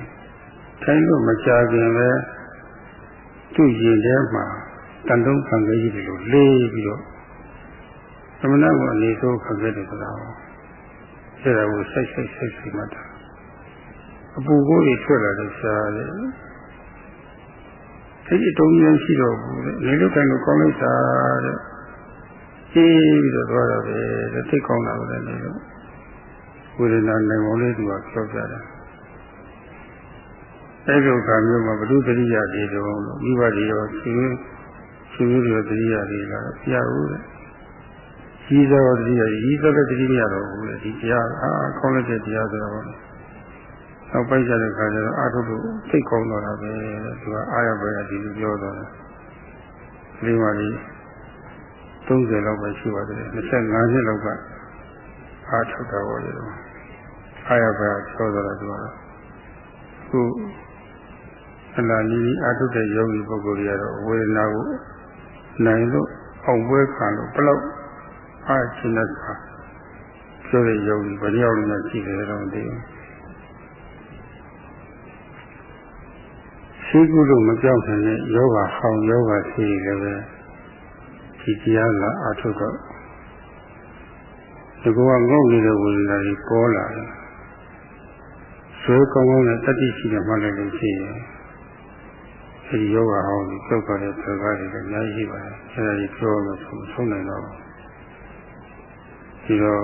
Speaker 1: တိုင်းလို့မကြခင်ပဲသူ့ရင်ထဲမှာတန်တုံးခံခဲ့ကြီးတယ်လို့လေးပြီးတော့သမဏကိုအနေဆိုးခံခဲ့တယ်ဆိုတာဟောအဲ့ဒါကိုဆက်ဆက်ဆက်ဆက်မှတ်တာအပူကိုယ်ကြီးထွက်လာတဲ့ရှားလေအဲ့ဒီတုံးရင်းရှိတော့ဘူးလေနေလို့တိုင်းလို့ကောင်းလိုက်တာတဲ့အေးပြီးတော့သွားတော့ပဲသိကောင်းတာပဲလေလို့ ဝေဒနာနိုင်မောလေးသူကပြောပြတာအဲ့ဒီကမျိုးမှာဘုဒ္ဓတရိယာတွေတော့မိဘတွေရောရှင်ရှင်မျိုးတွေတရိယာတွေလာပြဘူးတဲ့ကြီးသောတရိယာကြီးသောတဲ့တရိယာတော့ဘူးလေဒီတရားအာကောင်းတဲ့တရားဆိုတော့နောက်ပိုက်ကြတဲ့ခါကျတော့အာထုလို့သိကောင်းတော့တာပဲသူကအာရဘယ်ကဒီလိုပြောတော့တယ်ဒီမှာဒီ30လောက်ပဲရှိပါတယ်25နှစ်လောက်က အားထုတ်တာပေါ့လေအာရဘယ်ကပြောတော့တယ်သူကခုအလားနီးအားထုတ်တဲ့ယောဂီပုဂ္ဂိုလ်တွေကတော့ဝေဒနာကိုနိုင်လို့အောင်ပွဲခံလို့ဘလောက်အားချင်းတဲ့ခါဆိုတဲ့ယောဂီဘယ်ရောက်လဲရှိတယ်တော့မသိဘူးရှိကုလို့မကြောက်တဲ့ယောဂဟောင်းယောဂရှိတယ်ပဲဒီတရားကအထုတော့ ဒီကောငုတ်နေတဲ့ဝေဒနာတွေပေါ်လာတယ်ဇွဲကောင်းကောင်းနဲ့တတိရှိတယ်မှလည်းလို့ရှိရင်အဲဒီယောဂဟောင်းကိုကြောက်ကြတဲ့သဘောတွေလည်းအများကြီးရှိပါတယ်အဲဒါကြီးပြောလို့ဆိုဆုံးနိုင်တော့ဒီတော့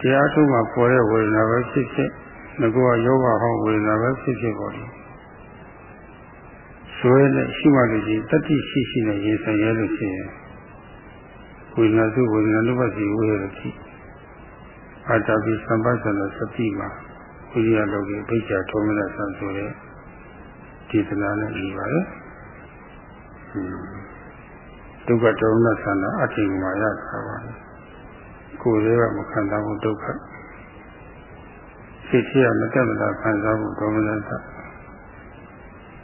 Speaker 1: တရားထုမှာပေါ်တဲ့ဝေဒနာပဲဖြစ်ဖြစ်ငကောယောဂဟောင်းဝေဒနာပဲဖြစ်ဖြစ်ပေါ်တယ်ဇွဲနဲ့ရှိမှလို့ရှိရင်တတိရှိရှိနဲ့ရင်ဆိုင်ရလို့ရှိရင် ဝေဒနာစုဝေဒနာနုပတိဝေရတိအာတပိသံပါဒနာစတိမှာဝိရိယလောကေပိစ္ဆာထောမနဆံဆိုတဲ့ဒေသနာနဲ့ပြီးပါလေဒုက္ခဒေါမနဆန္ဒအထိမာရတာပါကိုယ်လေးကမခံစားဘူးဒုက္ခစိတ်ကြီးကမတက်မတာခံစားဘူးဒေါမနဆ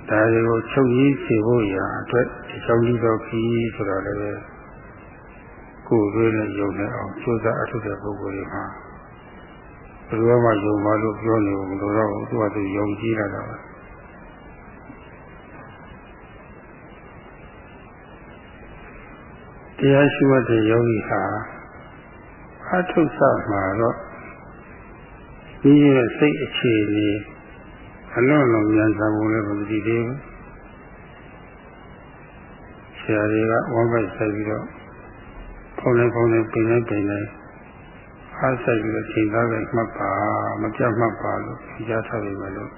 Speaker 1: ဒါတွေကိုချုပ်ရည်စေဖို့ရာအတွက်ဒီကြောင့်ဒီတော့ခီးဆိုတော့လည်း ကိုယ်လေးနဲ့ယုံနေအောင်ကြိုးစားအထုတဲ့ပုဂ္ဂိုလ်တွေမှာဘယ်လိုမှယုံပါလို့ပြောနေဘူးလို့တော့သူကသူယုံကြည်လာတာပါတရားရှိမှတဲ့ယောဂီဟာအထုဆမှာတော့ဒီရဲ့စိတ်အခြေအနေအလုံးလုံးမြန်ဆန်ဖို့လည်းမသိသေးဘူးဆရာတွေကဝမ်းပိုက်ဆိုင်ပြီးတော့ ဖုန်းလိုက်ဖုန်းလိုက်ပြင်လိုက်ပြင်လိုက်အားဆိုင်ပြီးတော့ချိန်သားပဲမှတ်ပါမပြတ်မှတ်ပါလို့ကြားထားပြီမလို့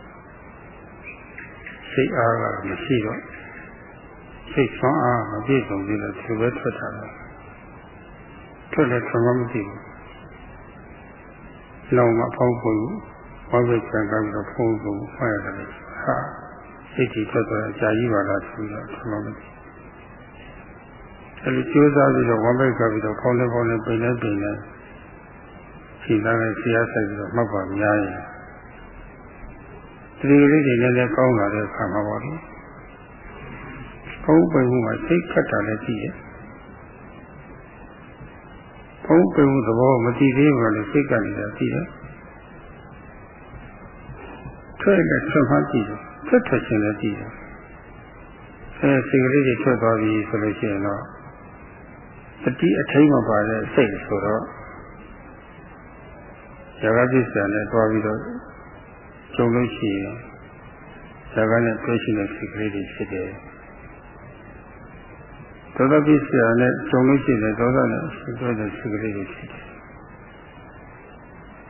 Speaker 1: စိတ်အားကမရှိတော့စိတ်ဆွမ်းအားမပြည့်စုံသေးလို့သူပဲထွက်တာပဲထွက်လည်းထွက်မှမသိဘူးလောင်မဖောက်ဖို့ဘာပဲကြံကြပြီးတော့ဖုံးဖို့မှားရတယ်ဟာစိတ်ကြီးထွက်သွားအကြာကြီးပါလားဆိုတော့ထွက်မှမသိ အဲဒီကျိုးစားပြီးတော့ဝမ်းပိုက်ကပြီးတော့ဖောင်းနေဖောင်းနေပိန်နေပိန်နေခြေသားနဲ့ဆရာဆိုင်ပြီးတော့မှတ်ပါများရင်ဒီလေးတွေလည်းလည်းကောင်းလာတဲ့အခါမှာပေါ့လေဖုံးပိန်မှုမှာစိတ်ခတ်တာလည်းကြည့်ရဲ့ဖုံးပိန်မှုသဘောမကြည့်သေးဘူးလည်းစိတ်ကနေတာကြည့်ရဲ့ထွက်လည်းထွက်မှကြည့်တယ်ထွက်ထွက်ခြင်းလည်းကြည့်တယ်အဲစိတ်ကလေးတွေထွက်သွားပြီဆိုလို့ရှိရင်တော့ တတိအထိမ့်မပါတဲ့စိတ်ဆိုတော့ဇာကပစ္စယနဲ့တွားပြီးတော့ကျုံလို့ရှိရင်ဇာကနဲ့တွဲရှိတဲ့စိတ်ကလေးတွေဖြစ်တယ်ဒေါသပစ္စယနဲ့ကျုံလို့ရှိရင်ဒေါသနဲ့ရှိတဲ့စိတ်ကလေးတွေဖြစ်တယ်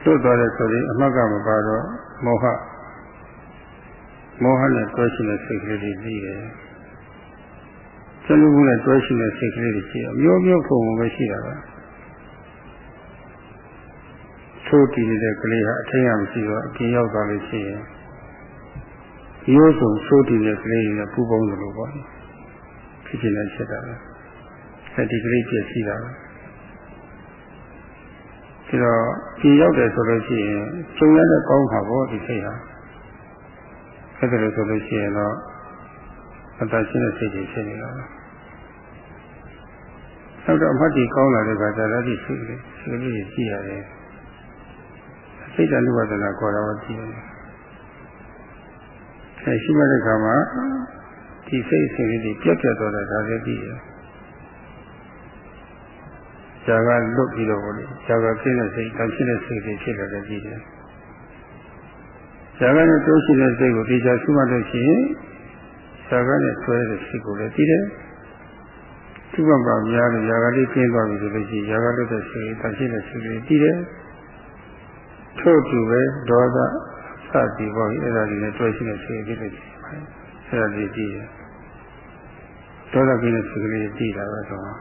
Speaker 1: သို့တော်လည်းဆိုရင်အမှတ်ကမပါတော့မောဟမောဟနဲ့တွဲရှိတဲ့စိတ်ကလေးတွေပြီးတယ် ကျလူမှုနဲ့တွဲရှိတဲ့စိတ်ကလေးတွေရှိတယ်မျိုးမျိုးပုံပုံပဲရှိတာပါသိုးတည်နေတဲ့ကလေးဟာအထင်ရမရှိတော့အပြင်ရောက်သွားလို့ရှိရင်ရိုးစုံသိုးတည်တဲ့ကလေးတွေနဲ့ပူပေါင်းတယ်လို့ပေါ့ဖြစ်ချင်တဲ့ချက်တာပဲအဲဒီကလေးပြည့်စည်တာပဲဒီတော့ပြင်ရောက်တယ်ဆိုလို့ရှိရင်ကျုံရတဲ့ကောင်းတာပေါ့ဒီစိတ်ဟာအဲ့ဒါလို့ဆိုလို့ရှိရင်တော့ အတရှိတဲ့စိတ်တွေဖြစ်နေတာပါနောက်တော့အမှတ်ကြီးကောင်းလာတဲ့အခါကျတော့ဒီစိတ်ကလေးစိတ်ကလေးကြည့်ရတယ်စိတ်တဏှုဝဒနာခေါ်တော့ကြည့်ရတယ်အဲရှိမှတဲ့အခါမှာဒီစိတ်အစဉ်လေးတွေပြတ်ပြတ်သွားတာဒါလည်းကြည့်ရဇာကလွတ်ပြီးတော့ဘောလေဇာကပြင်းတဲ့စိတ်တောင်ရှိတဲ့စိတ်တွေဖြစ်လာတယ်ကြည့်တယ်ဇာကနဲ့တိုးရှိတဲ့စိတ်ကိုဒီချာရှိမှလို့ရှိရင် ဇာကနဲ့ဆွဲတဲ့စိတ်ကိုလည်းကြည့်တယ်သူ့ဘက်ကများလို့ဇာကလေးပြင်းသွားပြီဆိုလို့ရှိရင်ဇာကလွတ်တဲ့စိတ်တောင်ရှိတဲ့စိတ်တွေကြည့်တယ်ထို့တူပဲဒေါသစသည်ပေါ့အဲ့ဒါတွေနဲ့တွဲရှိတဲ့စိတ်ဖြစ်လို့ရှိပါတယ်အဲ့ဒါတွေကြည့်တယ်ဒေါသကိတဲ့စိတ်ကလေးကြည့်တာပဲဆိုတော့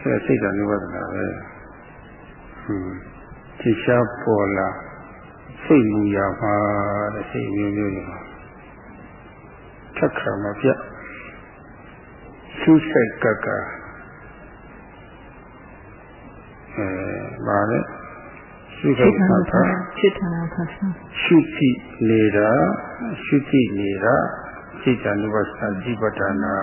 Speaker 1: အဲ့စိတ်ကနိဝဒနာပဲဟွန်းသိရှားပေါ်လာစိတ်မူရာမှာတဲ့စိတ်မျိုးမျိုးတွေ ထက်ခံမှာပြဆူးစိတ်ကကအဲပါလေဆူးစိတ်ကက
Speaker 2: ချစ်တာ
Speaker 1: ကဆူတိနေတာဆူတိနေတာစိတ်တ ानु ဝသဇိပတနာ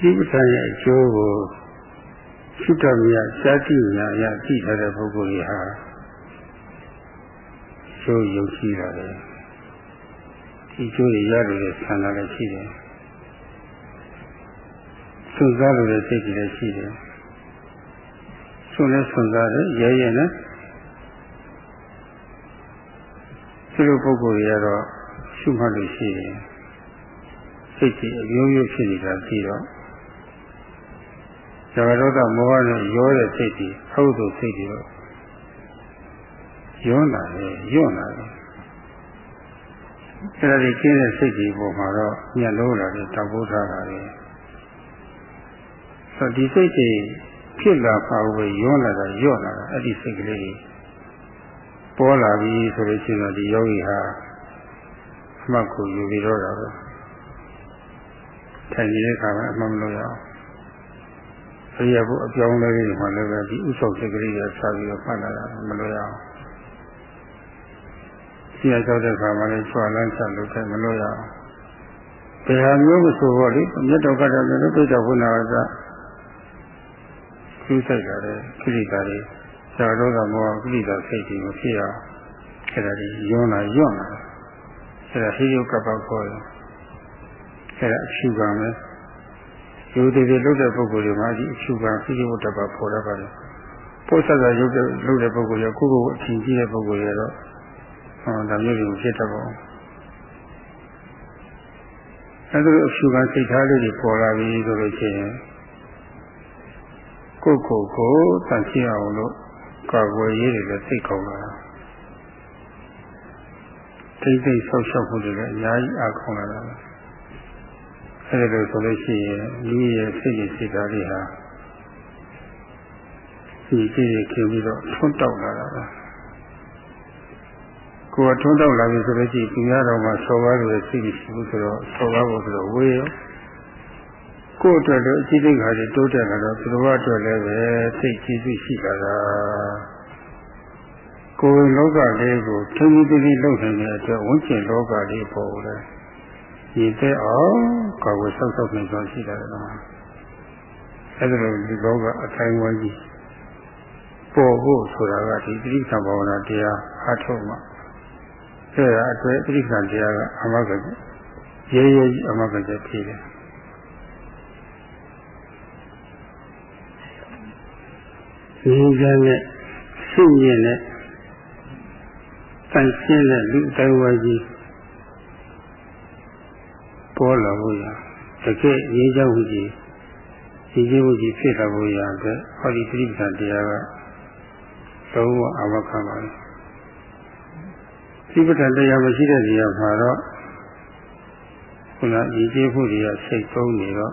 Speaker 1: ဒီပဋ္ဌာန်ရဲ့အကျိုးကိုသုတ္တမြတ်ဇာတိညာယသိထားတဲ့ပုဂ္ဂိုလ်ကြီးဟာ ကျိုးယုံကြည်တာလေဒီကျိုးတွေရလို့ဆန္ဒလည်းရှိတယ်စွန့်စားလို့စိတ်ကြီးလည်းရှိတယ်စွန့်လည်းစွန့်စားတယ်ရဲရဲနဲ့ဒီလိုပုဂ္ဂိုလ်တွေကတော့ရှုမှတ်လို့ရှိတယ်စိတ်ကြီးအမျိုးမျိုးဖြစ်နေတာပြီးတော့ဇဂရောဒမောဟနဲ့ရောတဲ့စိတ်ကြီးဟုတ်သူစိတ်ကြီးတော့ ရောလာတယ်ညွန့်လာတယ်အဲ့ဒါဒီကျင်းတဲ့စိတ်ကြီးပေါ်မှာတော့ညှက်လို့လာတယ်တောက်ပိုးထားတာလေဆိုဒီစိတ်ကြီးဖြစ်လာပါဘူးရောလာတာညွန့်လာတာအဲ့ဒီစိတ်ကလေးပေါ်လာပြီဆိုလို့ရှိရင်ဒီယောဂီဟာအမှတ်ကိုယူပြီးတော့တာပဲထိုင်နေတဲ့အခါမှာအမှတ်မလို့ရအောင်အရိယာဘုအပြောင်းလဲလေးတွေမှာလည်းပဲဒီဥစ္စာစိတ်ကလေးတွေဆက်ပြီးတော့ဖတ်လာတာမလို့ရအောင် ဆရာကြောက်တဲ့ခါမှာလည်းချွာလန်းဆက်လို့ခဲ့မလို့ရအောင်ဘယ်ဟာမျိုးမဆိုတော့လေမြတ်တော်ကတည်းကလည်းပြိတ္တဘုနာကကျူးဆိုင်တာလေခိရိတာတွေဇာတော့ကမောခိရိတာစိတ်ကြီးမဖြစ်အောင်အဲ့ဒါကြီးယွန်းလာယွန်းလာအဲ့ဒါဟိယုကပ္ပခေါ်တယ်အဲ့ဒါအဖြူကံပဲယူတည်တည်လုပ်တဲ့ပုဂ္ဂိုလ်တွေမှာဒီအဖြူကံဟိယုတ္တပပေါ်ရပါတယ်ပို့ဆက်ဆက်ရုပ်တဲ့လုပ်တဲ့ပုဂ္ဂိုလ်ရကိုယ့်ကိုယ်အထင်ကြီးတဲ့ပုဂ္ဂိုလ်ရတော့ ဟောဒါမျိုးတွေကိုဖြစ်တတ်ပါဘူးအဲဒါလိုအဖြူကစိတ်ထားလေးတွေပေါ်လာပြီဆိုလို့ရှိရင်ကိုယ့်ကိုယ်ကိုတန်ရှင်းအောင်လို့ကာကွယ်ရေးတွေလည်းစိတ်ကောင်းလာတာတိတ်တိတ်ဆောက်ရှောက်မှုတွေလည်းအများကြီးအားကောင်းလာတာပဲအဲဒီလိုဆိုလို့ရှိရင်မိရဲ့စိတ်ရစိတ်ဓာတ်တွေဟာဒီကြည့်ရခင်ပြီးတော့ထွန်းတောက်လာတာပဲ ကိုယ်ထွန်းတောက်လာပြီဆိုလို့ရှိရင်သူများတော်မှာဆော်ကားလို့စိတ်ရှိဘူးဆိုတော့ဆော်ကားဖို့ဆိုတော့ဝေးရောကိုယ့်အတွက်လည်းအကြည့်တိတ်ခါတွေတိုးတက်လာတော့သူတော်အတွက်လည်းပဲစိတ်ကြီးစုရှိလာတာကိုယ်လောကလေးကိုထင်းထင်းလေးလှုပ်နေတဲ့အတွက်ဝိကျင်လောကလေးပေါ်တယ်ရည်တဲ့အောင်ကာဝယ်ဆောက်ဆောက်နေကြရှိတယ်နော်အဲ့ဒါလိုဒီလောကအတိုင်းဝိုင်းကြီးပေါ်ဖို့ဆိုတာကဒီတိဋ္ဌာဘာဝနာတရားအားထုတ်မှ အဲ့ဒါအတွက်တိဋ္ဌာတရားကအမဂ္ဂရေရေအမဂ္ဂကျဖြစ်တယ်ဒီကနေ့ရှင်းရင်နဲ့တန်ရှင်းတဲ့လူတိုင်းဝါကြီးပေါ်လာဖို့ရတကယ်ရေးချောင်းကြီးဒီကြီးမှုကြီးဖြစ်လာဖို့ရအတွက်ဟောဒီတိပ္ပံတရားကသုံးဝအဝခံပါလေ တိပ္ပံတရားမရှိတဲ့နေရာမှာတော့ခုနရည်ကြည်မှုတွေကစိတ်သုံးနေတော့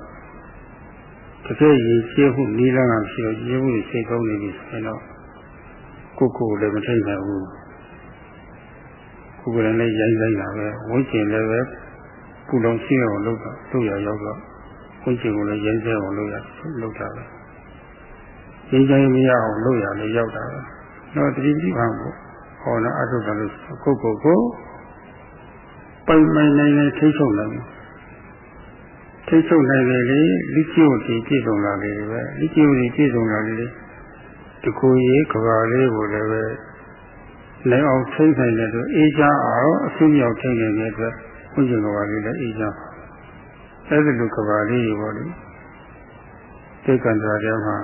Speaker 1: တကယ်ရည်ကြည်မှုနီးလန်းကဖြစ်တော့ရည်မှုတွေစိတ်သုံးနေပြီဆိုရင်တော့ကိုယ်ကိုယ်လည်းမထိတ်နိုင်ဘူးကိုယ်ကလည်းရိုင်းဆိုင်တာပဲဝိကျင်လည်းပဲပူလောင်ရှိအောင်လုပ်တာလုပ်ရရောက်တော့ဝိကျင်ကိုလည်းရိုင်းဆိုင်အောင်လုပ်ရလုပ်တာပဲရိုင်းဆိုင်မရအောင်လုပ်ရလည်းရောက်တာပဲတော့တတိပိပံကို ဟောနာအထုတာလို့ကိုယ်ကိုယ်ကိုပိုင်ပိုင်နိုင်နိုင်ထိချုပ်နိုင်ထိချုပ်နိုင်လေလေလိကျို့တည်ပြည့်စုံလာလေပဲလိကျို့တည်ပြည့်စုံလာလေတခုရေးကဘာလေးကိုလည်းပဲလည်းအောင်ထိနိုင်တဲ့အတွက်အေးချအောင်အဆုမြောက်ထိနိုင်တဲ့အတွက်ဘုရားကဘာလေးလည်းအေးချအဲ့ဒီလိုကဘာလေးပေါ့လေသိက္ခာတော်ထဲမှာ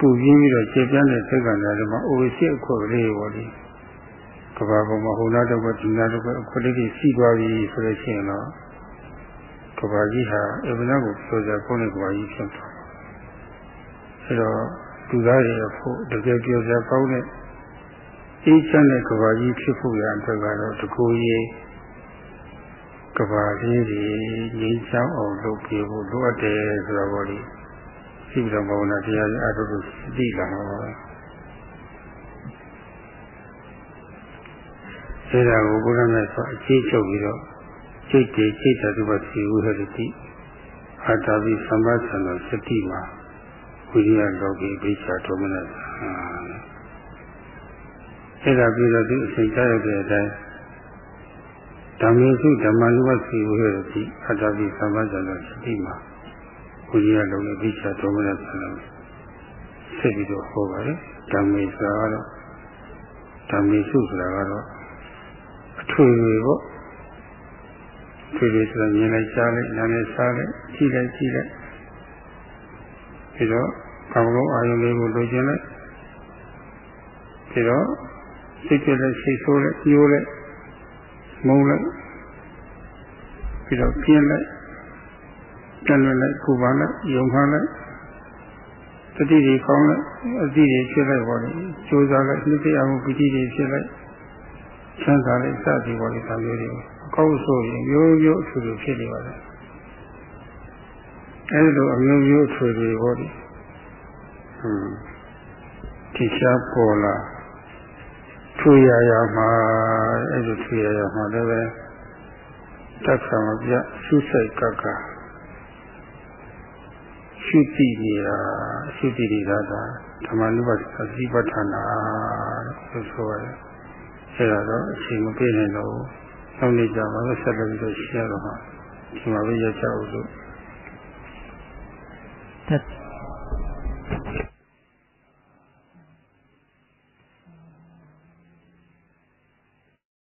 Speaker 1: ပူပြင်းပြီးတော့ခြေပြန်းတဲ့သိက္ခာတော်ထဲမှာအိုရှိအခွက်လေးပေါ့လေကဘာပေါ်မှာဟိုနာတော့ကဒီနာတော့အခွက်လေးကြီးစီးသွားပြီဆိုလို့ရှိရင်တော့ကဘာကြီးဟာအဗနာကိုပြောကြကိုယ်နဲ့ကဘာကြီးဖြစ်သွားအဲ့တော့လူသားတွေဖို့တကယ်ပြောကြကောင်းတဲ့အေးချမ်းတဲ့ကဘာကြီးဖြစ်ဖို့ရအတွက်ကတော့တကူကြီးကဘာလေးတွေငြိမ်းချမ်းအောင်လုပ်ပြဖို့လိုအပ်တယ်ဆိုတော့ဘောလေး ရှိပြီးတော့ဘာဝနာတရားကြီးအထုလို့သိလာမှာပါအဲဒါကိုဘုရားမြတ်စွာအကျိချုပ်ပြီးတော့စိတ်တည်စိတ်တတုပတိဝိဟရတိအာတာပိသမ္ပသံတော်စတိမှာဝိရိယလောကေပိစ္ဆာဒေါမနသအဲဒါပြီးတော့သူအချိန်ကြာရတဲ့အတိုင်းဓမ္မေစုဓမ္မနုပ္ပစီဝိဟရတိအာတာပိသမ္ပသံတော်စတိမှာ ဘုရားလုံးနဲ့ပြီးချတော်မလဲဆန္ဒဆက်ပြီးတော့ဟောပါတယ်ဓမ္မေစာကတော့ဓမ္မေစုဆိုတာကတော့အထွေထွေပေါ့ထွေထွေဆိုတာမြင်လိုက်ကြားလိုက်နားနဲ့စားလိုက်ကြည့်လိုက်ကြည့်လိုက်ပြီးတော့ကောင်းလုံးအာယုံလေးကိုလိုချင်လိုက်ပြီးတော့စိတ်ကြလိုက်စိတ်ဆိုးလိုက်ညှိုးလိုက်မုန်းလိုက်ပြီးတော့ပြင်းလိုက် ကြက်လွတ်လိုက်ပူပါလိုက်ယုံခါလိုက်တတိတွေကောင်းလိုက်အတိတွေဖြစ်လိုက်ပါလေကြိုးစားလိုက်နှိမ့်အောင်ပီတိတွေဖြစ်လိုက်ချမ်းသာလိုက်စသည်ပါလေဒါမျိုးတွေအကောက်ဆိုရင်မျိုးမျိုးအထူတူဖြစ်နေပါလေအဲဒီလိုအမျိုးမျိုးအထူတွေဟောဒီဟွန်းတိရှားပေါ်လာထူရရမှာအဲ့ဒီထူရရမှာလည်းပဲတက်ဆံမပြရှုစိတ်ကက ရှုတိနေတာရှုတိနေတာဒါဓမ္မနုပါဒသတိပဋ္ဌာနာလို့ဆိုရတယ်အဲ့ဒါတော့အချိန်မပြေနိုင်တော့ဘူးနောက်နေ့ကျမှလည်းဆက်လက်ပြီးတော့ရှင်းရတော့မှာဒီမှာပဲရကြအောင်လို့